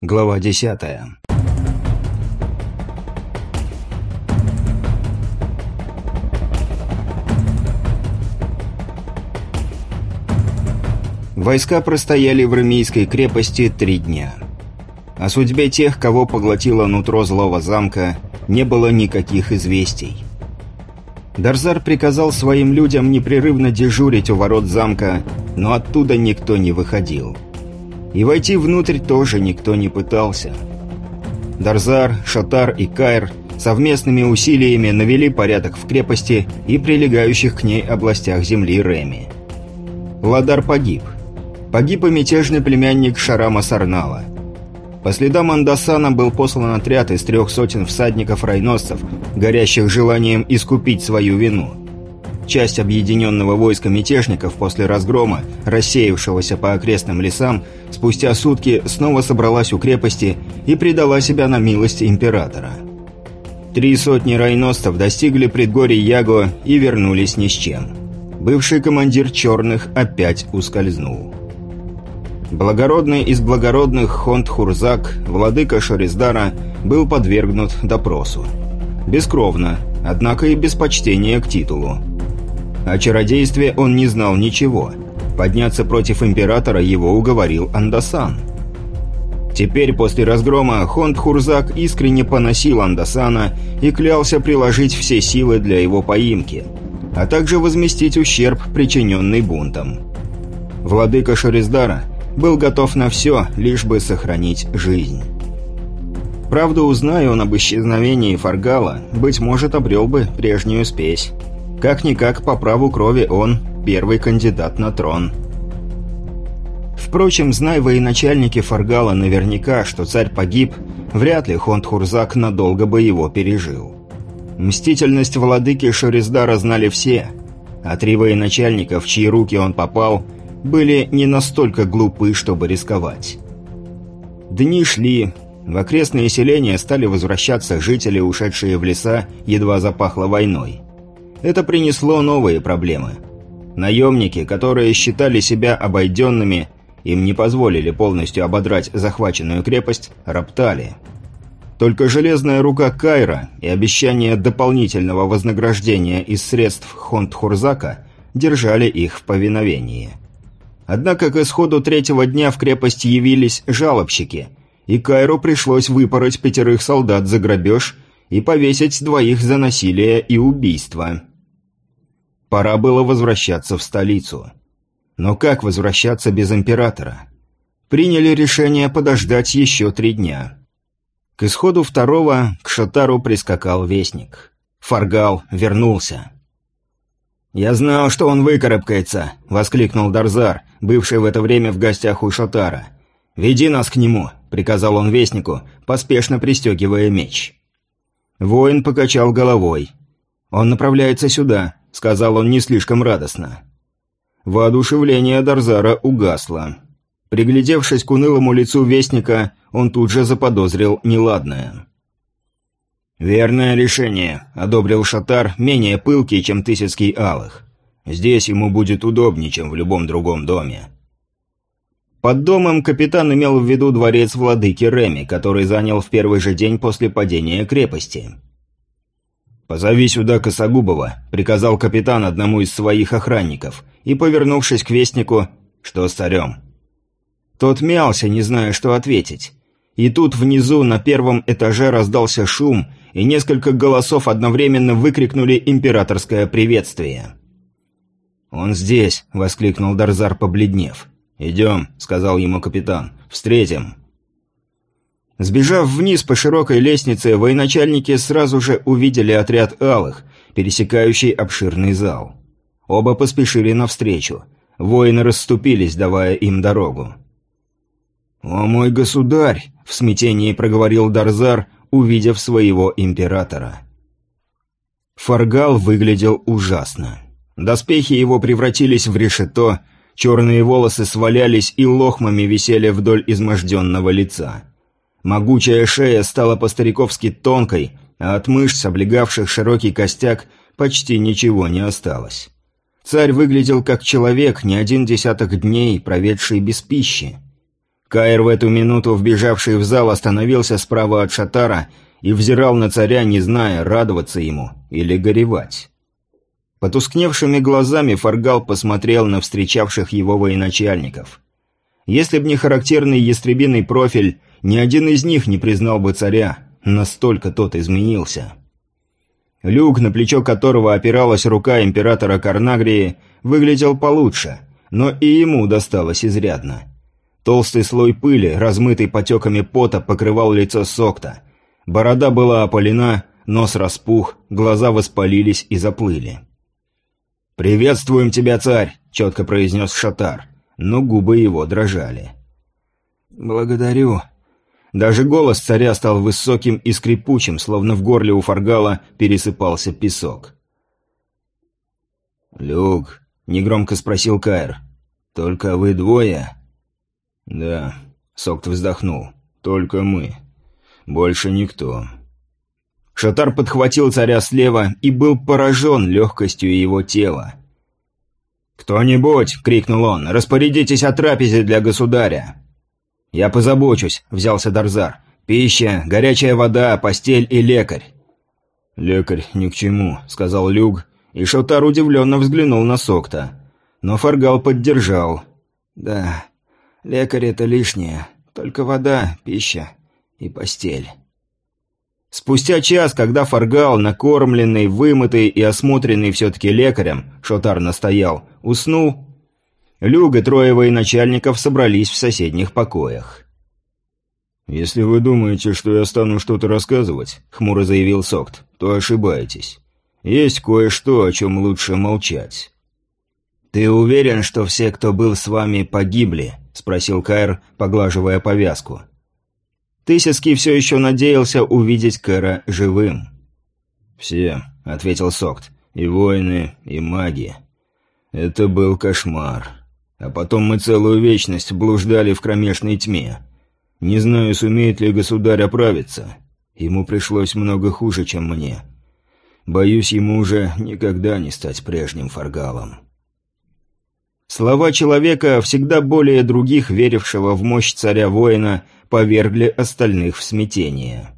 Глава десятая. Войска простояли в Ремийской крепости три дня. О судьбе тех, кого поглотило нутро злого замка, не было никаких известий. Дарзар приказал своим людям непрерывно дежурить у ворот замка, но оттуда никто не выходил. И войти внутрь тоже никто не пытался. Дарзар, Шатар и Кайр совместными усилиями навели порядок в крепости и прилегающих к ней областях земли Реми. Ладар погиб. Погиб и мятежный племянник Шарама Сарнала. По следам Андасана был послан отряд из трех сотен всадников-райносцев, горящих желанием искупить свою вину – Часть объединенного войска мятежников после разгрома, рассеявшегося по окрестным лесам, спустя сутки снова собралась у крепости и предала себя на милость императора. Три сотни райностов достигли предгорий Яго и вернулись ни с чем. Бывший командир черных опять ускользнул. Благородный из благородных Хонд Хурзак, владыка Шориздара, был подвергнут допросу. Бескровно, однако и без почтения к титулу. О чародействе он не знал ничего. Подняться против императора его уговорил Андасан. Теперь, после разгрома, Хонд Хурзак искренне поносил Андасана и клялся приложить все силы для его поимки, а также возместить ущерб, причиненный бунтом. Владыка Шариздара был готов на все, лишь бы сохранить жизнь. Правда, узная он об исчезновении Фаргала, быть может, обрел бы прежнюю спесь. Как-никак, по праву крови он первый кандидат на трон. Впрочем, зная военачальники Фаргала наверняка, что царь погиб, вряд ли Хонд Хурзак надолго бы его пережил. Мстительность владыки Шариздара знали все, а три военачальника, в чьи руки он попал, были не настолько глупы, чтобы рисковать. Дни шли, в окрестные селения стали возвращаться жители, ушедшие в леса, едва запахло войной. Это принесло новые проблемы. Наемники, которые считали себя обойденными, им не позволили полностью ободрать захваченную крепость, роптали. Только железная рука Кайра и обещание дополнительного вознаграждения из средств Хонд-Хурзака держали их в повиновении. Однако к исходу третьего дня в крепость явились жалобщики, и Кайру пришлось выпороть пятерых солдат за грабеж и повесить двоих за насилие и убийство. Пора было возвращаться в столицу. Но как возвращаться без императора? Приняли решение подождать еще три дня. К исходу второго к Шатару прискакал вестник. Фаргал вернулся. «Я знал, что он выкарабкается», — воскликнул Дарзар, бывший в это время в гостях у Шатара. «Веди нас к нему», — приказал он вестнику, поспешно пристегивая меч. Воин покачал головой. «Он направляется сюда», — сказал он не слишком радостно. Воодушевление Дарзара угасло. Приглядевшись к унылому лицу Вестника, он тут же заподозрил неладное. «Верное решение», — одобрил Шатар, менее пылкий, чем Тысяцкий Алых. «Здесь ему будет удобнее, чем в любом другом доме». Под домом капитан имел в виду дворец владыки Реми, который занял в первый же день после падения крепости. «Позови сюда Косогубова», — приказал капитан одному из своих охранников, и, повернувшись к вестнику, «Что с царем?» Тот мялся, не зная, что ответить. И тут внизу на первом этаже раздался шум, и несколько голосов одновременно выкрикнули императорское приветствие. «Он здесь!» — воскликнул Дарзар, побледнев. «Идем», — сказал ему капитан. «Встретим». Сбежав вниз по широкой лестнице, военачальники сразу же увидели отряд алых, пересекающий обширный зал. Оба поспешили навстречу. Воины расступились, давая им дорогу. «О мой государь!» — в смятении проговорил Дарзар, увидев своего императора. Фаргал выглядел ужасно. Доспехи его превратились в решето, черные волосы свалялись и лохмами висели вдоль изможденного лица. Могучая шея стала по-стариковски тонкой, а от мышц, облегавших широкий костяк, почти ничего не осталось. Царь выглядел как человек, не один десяток дней, проведший без пищи. Каир в эту минуту, вбежавший в зал, остановился справа от Шатара и взирал на царя, не зная, радоваться ему или горевать. Потускневшими глазами Фаргал посмотрел на встречавших его военачальников. Если б не характерный ястребиный профиль, ни один из них не признал бы царя, настолько тот изменился. Люк, на плечо которого опиралась рука императора Карнагрии, выглядел получше, но и ему досталось изрядно. Толстый слой пыли, размытый потеками пота, покрывал лицо Сокта. Борода была опалена, нос распух, глаза воспалились и заплыли. «Приветствуем тебя, царь!» – четко произнес Шатар, но губы его дрожали. «Благодарю». Даже голос царя стал высоким и скрипучим, словно в горле у Фаргала пересыпался песок. «Люк», — негромко спросил Кайр, — «только вы двое?» «Да», — Сокт вздохнул, — «только мы. Больше никто». Шатар подхватил царя слева и был поражен легкостью его тела. «Кто-нибудь!» — крикнул он. «Распорядитесь о трапезе для государя!» «Я позабочусь», — взялся Дарзар. «Пища, горячая вода, постель и лекарь». «Лекарь ни к чему», — сказал Люг, и Шатар удивленно взглянул на Сокта. Но Фаргал поддержал. «Да, лекарь — это лишнее. Только вода, пища и постель». Спустя час, когда Фаргал, накормленный, вымытый и осмотренный все-таки лекарем, Шотар настоял, уснул, Люг и трое военачальников собрались в соседних покоях. «Если вы думаете, что я стану что-то рассказывать», — хмуро заявил Сокт, — «то ошибаетесь. Есть кое-что, о чем лучше молчать». «Ты уверен, что все, кто был с вами, погибли?» — спросил Кайр, поглаживая повязку. Тысяцкий все еще надеялся увидеть Кэра живым. «Все», — ответил Сокт, — «и воины, и маги. Это был кошмар. А потом мы целую вечность блуждали в кромешной тьме. Не знаю, сумеет ли государь оправиться. Ему пришлось много хуже, чем мне. Боюсь, ему уже никогда не стать прежним фаргалом». Слова человека, всегда более других верившего в мощь царя-воина, повергли остальных в смятение.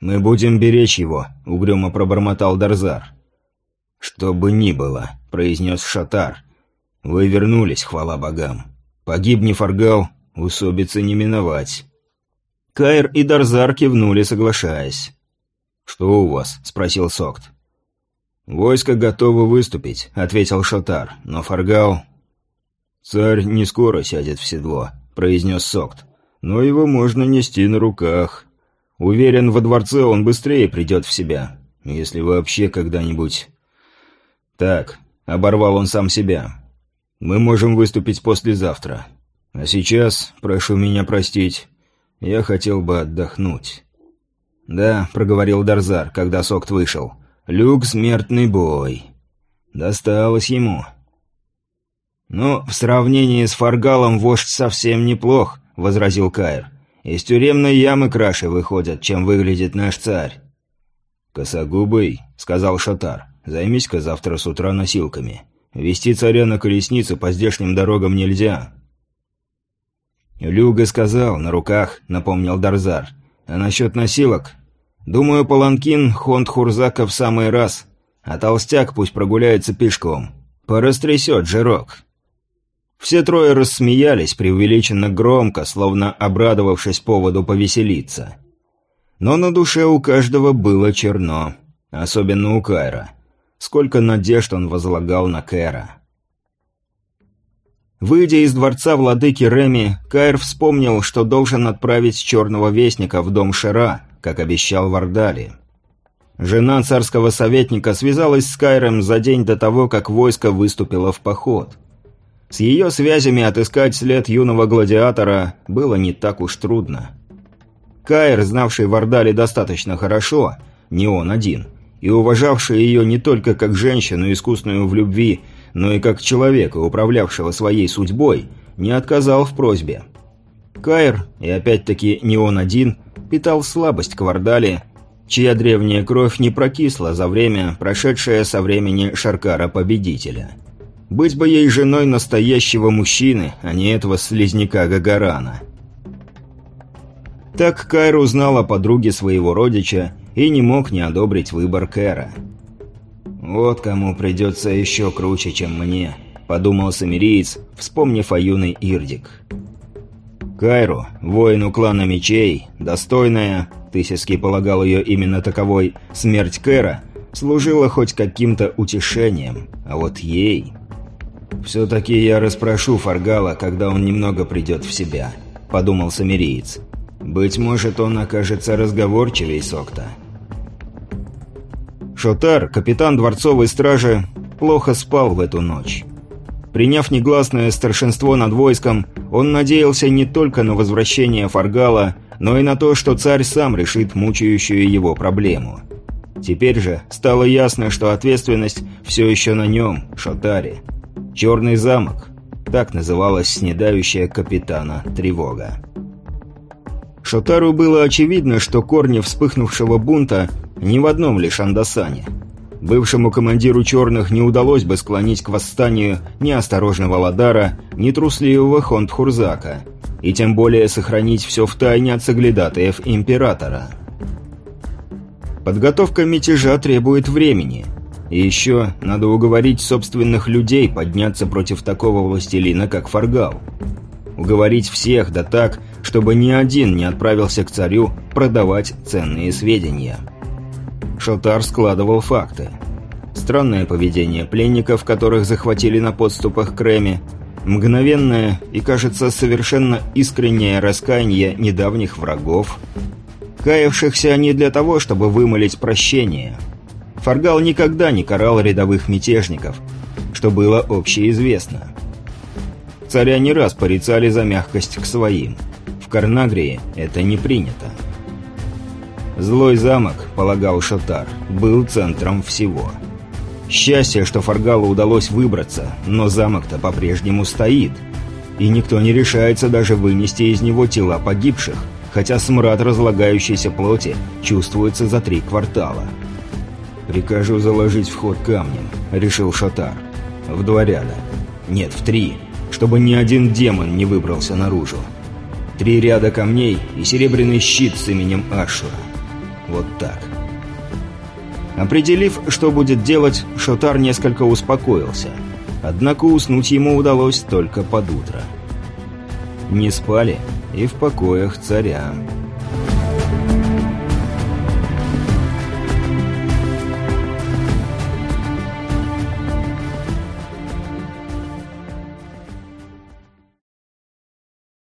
«Мы будем беречь его», — угрюмо пробормотал Дарзар. «Что бы ни было», — произнес Шатар. «Вы вернулись, хвала богам. Погибни Фаргал, усобицы не миновать». Кайр и Дарзар кивнули, соглашаясь. «Что у вас?» — спросил Сокт. «Войско готово выступить», — ответил Шатар, — «но Фаргал...» «Царь не скоро сядет в седло», — произнес Сокт но его можно нести на руках. Уверен, во дворце он быстрее придет в себя, если вообще когда-нибудь... Так, оборвал он сам себя. Мы можем выступить послезавтра. А сейчас, прошу меня простить, я хотел бы отдохнуть. Да, проговорил Дарзар, когда Сокт вышел. Люк — смертный бой. Досталось ему. Но в сравнении с Фаргалом вождь совсем неплох, возразил Каир. «Из тюремной ямы краше выходят, чем выглядит наш царь». «Косогубый», — сказал Шатар, — «займись-ка завтра с утра носилками. Вести царя на колесницу по здешним дорогам нельзя». «Люга сказал, на руках», — напомнил Дарзар. «А насчет носилок? Думаю, паланкин Хонд Хурзака в самый раз, а толстяк пусть прогуляется пешком. Порастрясет жирок». Все трое рассмеялись преувеличенно громко, словно обрадовавшись поводу повеселиться. Но на душе у каждого было черно, особенно у Кайра. Сколько надежд он возлагал на Кэра. Выйдя из дворца владыки Реми, Кайр вспомнил, что должен отправить черного вестника в дом Шера, как обещал Вардали. Жена царского советника связалась с Кайром за день до того, как войско выступило в поход – с ее связями отыскать след юного гладиатора было не так уж трудно. Кайр, знавший Вардали достаточно хорошо, не он один, и уважавший ее не только как женщину, искусную в любви, но и как человека, управлявшего своей судьбой, не отказал в просьбе. Кайр, и опять-таки не он один, питал слабость к Вардали, чья древняя кровь не прокисла за время, прошедшее со времени Шаркара-победителя. Быть бы ей женой настоящего мужчины, а не этого слизняка Гагарана. Так Кайр узнал о подруге своего родича и не мог не одобрить выбор Кэра. «Вот кому придется еще круче, чем мне», — подумал самириец, вспомнив о юной Ирдик. Кайру, воину клана мечей, достойная, Тысяцкий полагал ее именно таковой, смерть Кэра, служила хоть каким-то утешением, а вот ей... «Все-таки я расспрошу Фаргала, когда он немного придет в себя», — подумал самириец. «Быть может, он окажется разговорчивей Сокта». Шотар, капитан дворцовой стражи, плохо спал в эту ночь. Приняв негласное старшинство над войском, он надеялся не только на возвращение Фаргала, но и на то, что царь сам решит мучающую его проблему. Теперь же стало ясно, что ответственность все еще на нем, Шотаре. «Черный замок» – так называлась снедающая капитана тревога. Шотару было очевидно, что корни вспыхнувшего бунта не в одном лишь Андасане. Бывшему командиру черных не удалось бы склонить к восстанию ни осторожного Ладара, ни трусливого Хондхурзака, и тем более сохранить все в тайне от соглядатаев Императора. Подготовка мятежа требует времени. И еще надо уговорить собственных людей подняться против такого властелина, как Фаргал. Уговорить всех, да так, чтобы ни один не отправился к царю продавать ценные сведения. Шотар складывал факты. Странное поведение пленников, которых захватили на подступах к Рэме, мгновенное и, кажется, совершенно искреннее раскаяние недавних врагов – каявшихся не для того, чтобы вымолить прощение. Фаргал никогда не карал рядовых мятежников, что было общеизвестно. Царя не раз порицали за мягкость к своим. В Карнагрии это не принято. Злой замок, полагал Шотар, был центром всего. Счастье, что Фаргалу удалось выбраться, но замок-то по-прежнему стоит. И никто не решается даже вынести из него тела погибших – хотя смрад разлагающейся плоти чувствуется за три квартала. «Прикажу заложить вход камнем», — решил Шатар. «В два ряда. Нет, в три, чтобы ни один демон не выбрался наружу. Три ряда камней и серебряный щит с именем Ашура. Вот так». Определив, что будет делать, Шотар несколько успокоился. Однако уснуть ему удалось только под утро. Не спали и в покоях царя.